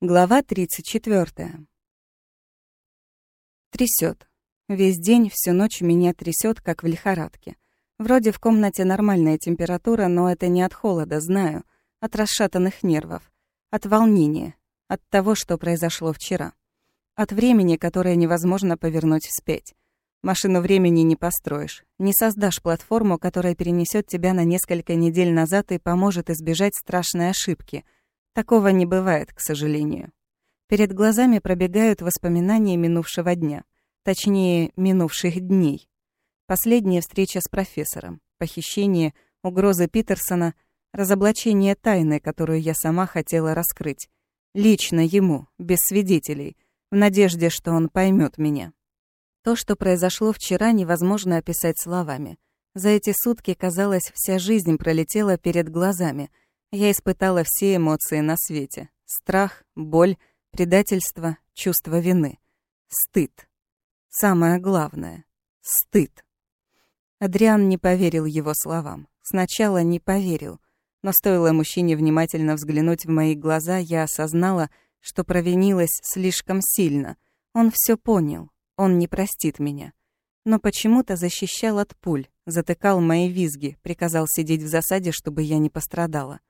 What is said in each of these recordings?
Глава 34. Трясет. Весь день, всю ночь меня трясет, как в лихорадке. Вроде в комнате нормальная температура, но это не от холода, знаю. От расшатанных нервов. От волнения. От того, что произошло вчера. От времени, которое невозможно повернуть вспять. Машину времени не построишь. Не создашь платформу, которая перенесет тебя на несколько недель назад и поможет избежать страшной ошибки — Такого не бывает, к сожалению. Перед глазами пробегают воспоминания минувшего дня. Точнее, минувших дней. Последняя встреча с профессором, похищение, угрозы Питерсона, разоблачение тайны, которую я сама хотела раскрыть. Лично ему, без свидетелей, в надежде, что он поймет меня. То, что произошло вчера, невозможно описать словами. За эти сутки, казалось, вся жизнь пролетела перед глазами — я испытала все эмоции на свете. Страх, боль, предательство, чувство вины. Стыд. Самое главное — стыд. Адриан не поверил его словам. Сначала не поверил. Но стоило мужчине внимательно взглянуть в мои глаза, я осознала, что провинилась слишком сильно. Он все понял. Он не простит меня. Но почему-то защищал от пуль, затыкал мои визги, приказал сидеть в засаде, чтобы я не пострадала.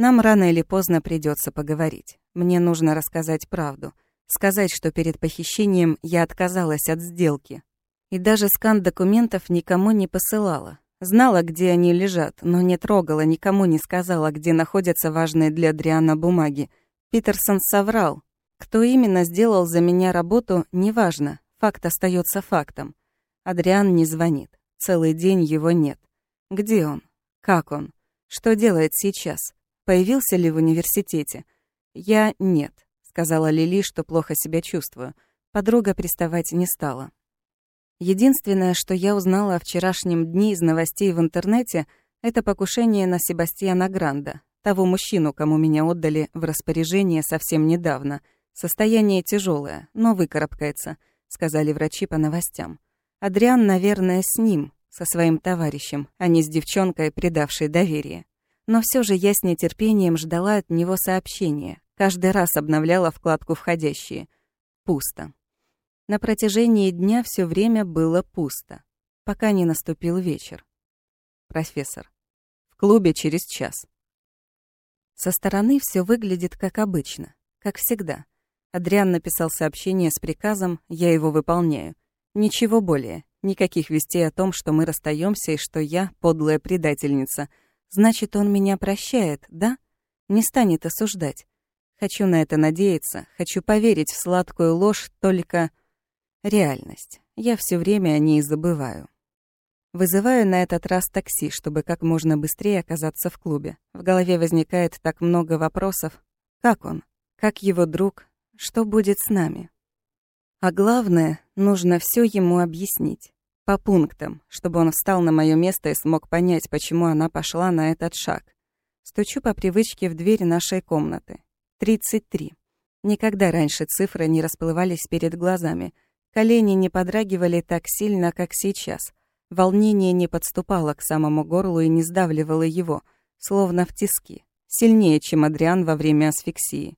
Нам рано или поздно придется поговорить. Мне нужно рассказать правду. Сказать, что перед похищением я отказалась от сделки. И даже скан документов никому не посылала. Знала, где они лежат, но не трогала, никому не сказала, где находятся важные для Дриана бумаги. Питерсон соврал. Кто именно сделал за меня работу, неважно. Факт остается фактом. Адриан не звонит. Целый день его нет. Где он? Как он? Что делает сейчас? Появился ли в университете? Я нет, сказала Лили, что плохо себя чувствую. Подруга приставать не стала. Единственное, что я узнала о вчерашнем дне из новостей в интернете, это покушение на Себастьяна Гранда, того мужчину, кому меня отдали в распоряжение совсем недавно. Состояние тяжелое, но выкарабкается, сказали врачи по новостям. Адриан, наверное, с ним, со своим товарищем, а не с девчонкой, предавшей доверие. Но все же я с нетерпением ждала от него сообщения. Каждый раз обновляла вкладку «Входящие». Пусто. На протяжении дня все время было пусто, пока не наступил вечер. Профессор. В клубе через час. Со стороны все выглядит как обычно, как всегда. Адриан написал сообщение с приказом, я его выполняю. Ничего более, никаких вестей о том, что мы расстаемся и что я подлая предательница — Значит, он меня прощает, да? Не станет осуждать. Хочу на это надеяться, хочу поверить в сладкую ложь, только реальность. Я все время о ней забываю. Вызываю на этот раз такси, чтобы как можно быстрее оказаться в клубе. В голове возникает так много вопросов. Как он? Как его друг? Что будет с нами? А главное, нужно все ему объяснить. По пунктам, чтобы он встал на мое место и смог понять, почему она пошла на этот шаг. Стучу по привычке в дверь нашей комнаты. 33. Никогда раньше цифры не расплывались перед глазами. Колени не подрагивали так сильно, как сейчас. Волнение не подступало к самому горлу и не сдавливало его, словно в тиски. Сильнее, чем Адриан во время асфиксии.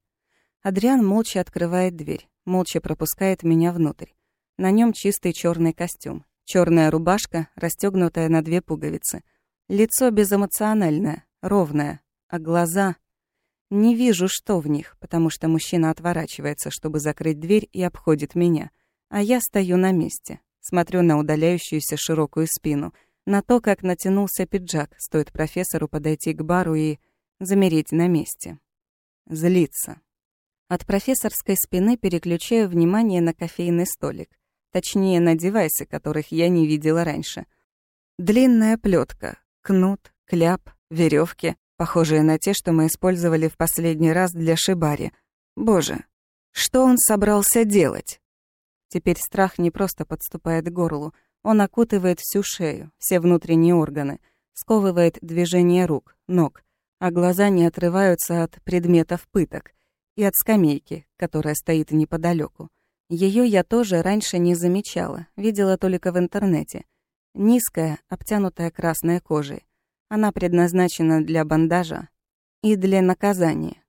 Адриан молча открывает дверь, молча пропускает меня внутрь. На нем чистый черный костюм, Черная рубашка, расстегнутая на две пуговицы. Лицо безэмоциональное, ровное, а глаза... Не вижу, что в них, потому что мужчина отворачивается, чтобы закрыть дверь и обходит меня. А я стою на месте, смотрю на удаляющуюся широкую спину, на то, как натянулся пиджак, стоит профессору подойти к бару и замереть на месте. Злиться. От профессорской спины переключаю внимание на кофейный столик. Точнее, на девайсы, которых я не видела раньше. Длинная плетка, кнут, кляп, веревки, похожие на те, что мы использовали в последний раз для шибари. Боже, что он собрался делать? Теперь страх не просто подступает к горлу, он окутывает всю шею, все внутренние органы, сковывает движение рук, ног, а глаза не отрываются от предметов пыток и от скамейки, которая стоит неподалеку. Ее я тоже раньше не замечала, видела только в интернете. Низкая, обтянутая красной кожей. Она предназначена для бандажа и для наказания.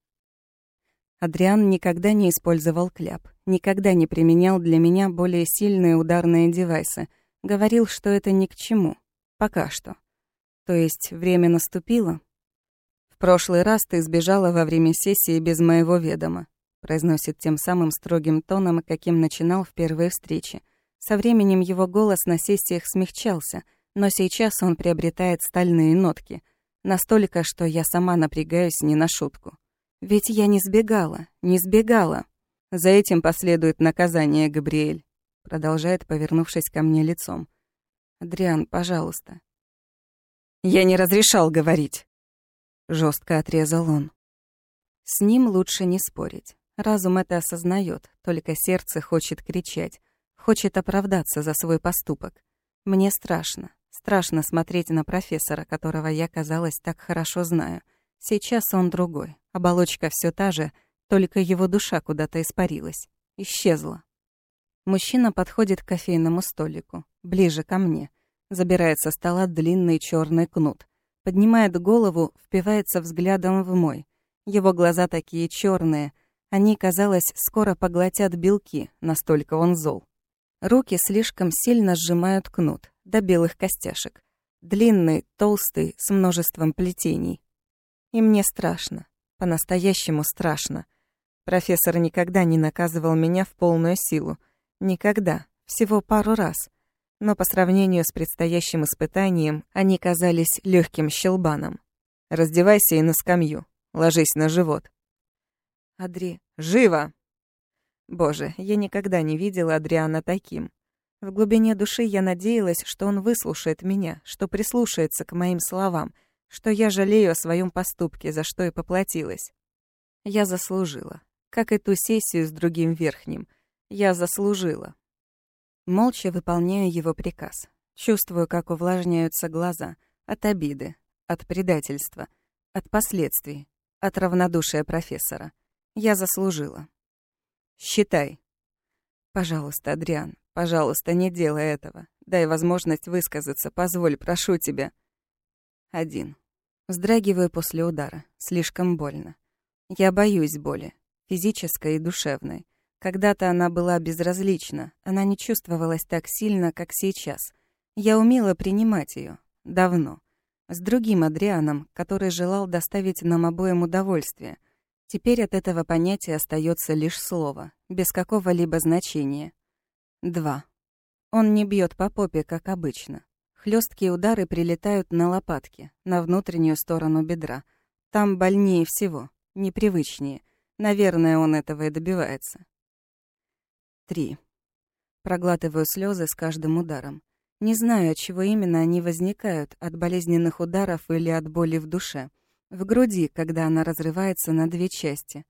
Адриан никогда не использовал кляп, никогда не применял для меня более сильные ударные девайсы. Говорил, что это ни к чему. Пока что. То есть время наступило? В прошлый раз ты сбежала во время сессии без моего ведома, произносит тем самым строгим тоном, каким начинал в первой встрече. Со временем его голос на сессиях смягчался, но сейчас он приобретает стальные нотки. Настолько, что я сама напрягаюсь не на шутку. Ведь я не сбегала, не сбегала. За этим последует наказание, Габриэль. Продолжает, повернувшись ко мне лицом. Адриан, пожалуйста. Я не разрешал говорить. Жестко отрезал он. С ним лучше не спорить. Разум это осознает, только сердце хочет кричать, хочет оправдаться за свой поступок. Мне страшно. Страшно смотреть на профессора, которого я, казалось, так хорошо знаю. Сейчас он другой. Оболочка все та же, только его душа куда-то испарилась. Исчезла. Мужчина подходит к кофейному столику, ближе ко мне. Забирает со стола длинный черный кнут. Поднимает голову, впивается взглядом в мой. Его глаза такие черные. Они, казалось, скоро поглотят белки, настолько он зол. Руки слишком сильно сжимают кнут, до белых костяшек. Длинный, толстый, с множеством плетений. И мне страшно. По-настоящему страшно. Профессор никогда не наказывал меня в полную силу. Никогда. Всего пару раз. Но по сравнению с предстоящим испытанием, они казались легким щелбаном. «Раздевайся и на скамью. Ложись на живот». «Адри...» «Живо!» Боже, я никогда не видела Адриана таким. В глубине души я надеялась, что он выслушает меня, что прислушается к моим словам, что я жалею о своем поступке, за что и поплатилась. Я заслужила. Как и ту сессию с другим верхним. Я заслужила. Молча выполняю его приказ. Чувствую, как увлажняются глаза. От обиды, от предательства, от последствий, от равнодушия профессора. Я заслужила. Считай. Пожалуйста, Адриан, пожалуйста, не делай этого. Дай возможность высказаться, позволь, прошу тебя. Один. Вздрагиваю после удара. Слишком больно. Я боюсь боли. Физической и душевной. Когда-то она была безразлична. Она не чувствовалась так сильно, как сейчас. Я умела принимать ее. Давно. С другим Адрианом, который желал доставить нам обоим удовольствие. Теперь от этого понятия остается лишь слово, без какого-либо значения. Два. Он не бьет по попе, как обычно. Хлесткие удары прилетают на лопатки, на внутреннюю сторону бедра. Там больнее всего, непривычнее. Наверное, он этого и добивается. Три. Проглатываю слезы с каждым ударом. Не знаю, от чего именно они возникают, от болезненных ударов или от боли в душе. В груди, когда она разрывается на две части.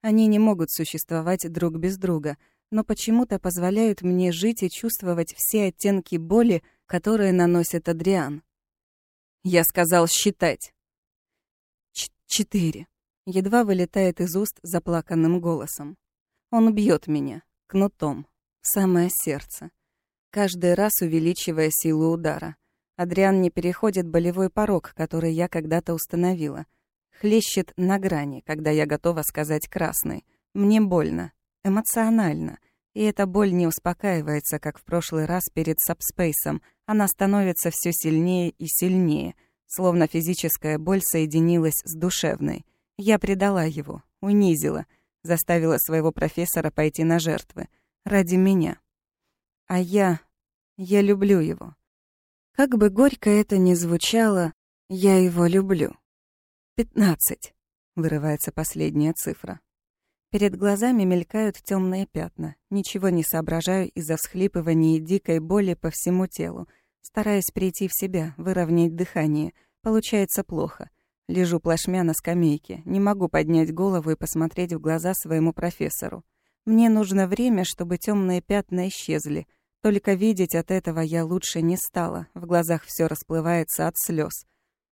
Они не могут существовать друг без друга, но почему-то позволяют мне жить и чувствовать все оттенки боли, которые наносит Адриан. Я сказал считать. Ч четыре. Едва вылетает из уст заплаканным голосом. Он бьет меня кнутом в самое сердце, каждый раз увеличивая силу удара. Адриан не переходит болевой порог, который я когда-то установила. Хлещет на грани, когда я готова сказать красный. Мне больно, эмоционально. И эта боль не успокаивается, как в прошлый раз перед сабспейсом. Она становится все сильнее и сильнее, словно физическая боль соединилась с душевной. Я предала его, унизила, заставила своего профессора пойти на жертвы. Ради меня. А я... я люблю его. Как бы горько это ни звучало, я его люблю. «Пятнадцать», — вырывается последняя цифра. Перед глазами мелькают темные пятна. Ничего не соображаю из-за всхлипывания и дикой боли по всему телу. Стараюсь прийти в себя, выровнять дыхание. Получается плохо. Лежу плашмя на скамейке. Не могу поднять голову и посмотреть в глаза своему профессору. Мне нужно время, чтобы темные пятна исчезли. Только видеть от этого я лучше не стала. В глазах все расплывается от слез.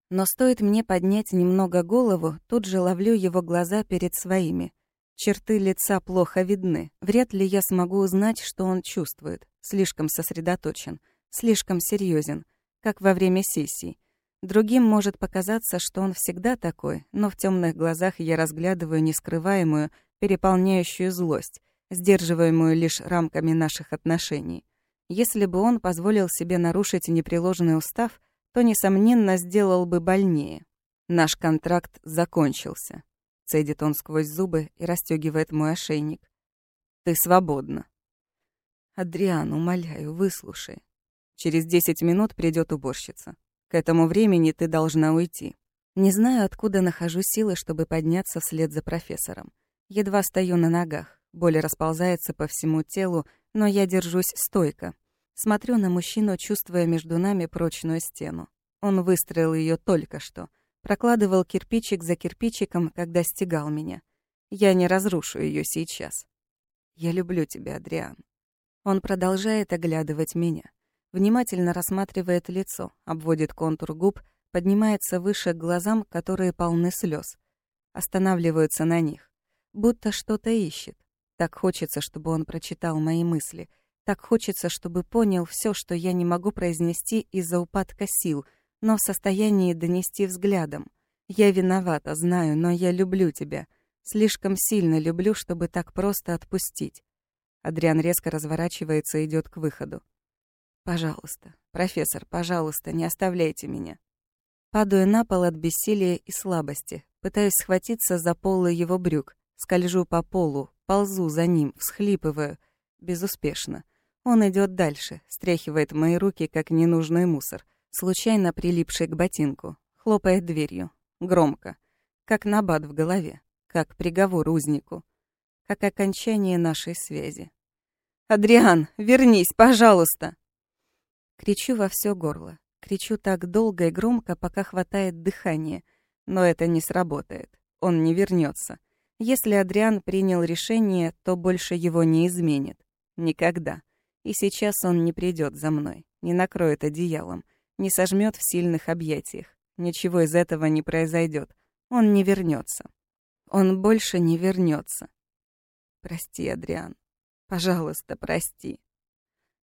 Но стоит мне поднять немного голову, тут же ловлю его глаза перед своими. Черты лица плохо видны. Вряд ли я смогу узнать, что он чувствует. Слишком сосредоточен, слишком серьезен, как во время сессий. Другим может показаться, что он всегда такой, но в темных глазах я разглядываю нескрываемую, переполняющую злость, сдерживаемую лишь рамками наших отношений. Если бы он позволил себе нарушить непреложный устав, то, несомненно, сделал бы больнее. Наш контракт закончился. Цедит он сквозь зубы и расстегивает мой ошейник. Ты свободна. Адриан, умоляю, выслушай. Через десять минут придет уборщица. К этому времени ты должна уйти. Не знаю, откуда нахожу силы, чтобы подняться вслед за профессором. Едва стою на ногах. Боль расползается по всему телу, но я держусь стойко. Смотрю на мужчину, чувствуя между нами прочную стену. Он выстроил ее только что. Прокладывал кирпичик за кирпичиком, когда стегал меня. Я не разрушу ее сейчас. Я люблю тебя, Адриан. Он продолжает оглядывать меня. Внимательно рассматривает лицо, обводит контур губ, поднимается выше к глазам, которые полны слез. Останавливаются на них. Будто что-то ищет. Так хочется, чтобы он прочитал мои мысли. Так хочется, чтобы понял все, что я не могу произнести из-за упадка сил, но в состоянии донести взглядом. Я виновата, знаю, но я люблю тебя. Слишком сильно люблю, чтобы так просто отпустить. Адриан резко разворачивается и идет к выходу. «Пожалуйста, профессор, пожалуйста, не оставляйте меня». Падаю на пол от бессилия и слабости, пытаюсь схватиться за полы его брюк, скольжу по полу, ползу за ним, всхлипываю. Безуспешно. Он идет дальше, стряхивает мои руки, как ненужный мусор, случайно прилипший к ботинку, хлопает дверью. Громко. Как набат в голове. Как приговор узнику. Как окончание нашей связи. «Адриан, вернись, пожалуйста!» Кричу во все горло. Кричу так долго и громко, пока хватает дыхания. Но это не сработает. Он не вернется. Если Адриан принял решение, то больше его не изменит. Никогда. И сейчас он не придет за мной, не накроет одеялом, не сожмет в сильных объятиях. Ничего из этого не произойдет. Он не вернется. Он больше не вернется. Прости, Адриан. Пожалуйста, прости.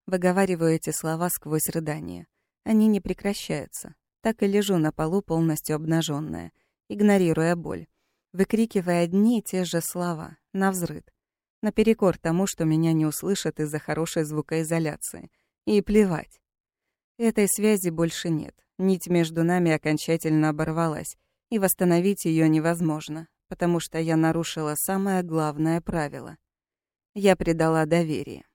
Выговариваю эти слова сквозь рыдания. Они не прекращаются. Так и лежу на полу полностью обнаженная, игнорируя боль, выкрикивая одни и те же слова, навзрыд, наперекор тому, что меня не услышат из-за хорошей звукоизоляции. И плевать. Этой связи больше нет. Нить между нами окончательно оборвалась, и восстановить ее невозможно, потому что я нарушила самое главное правило. Я предала доверие.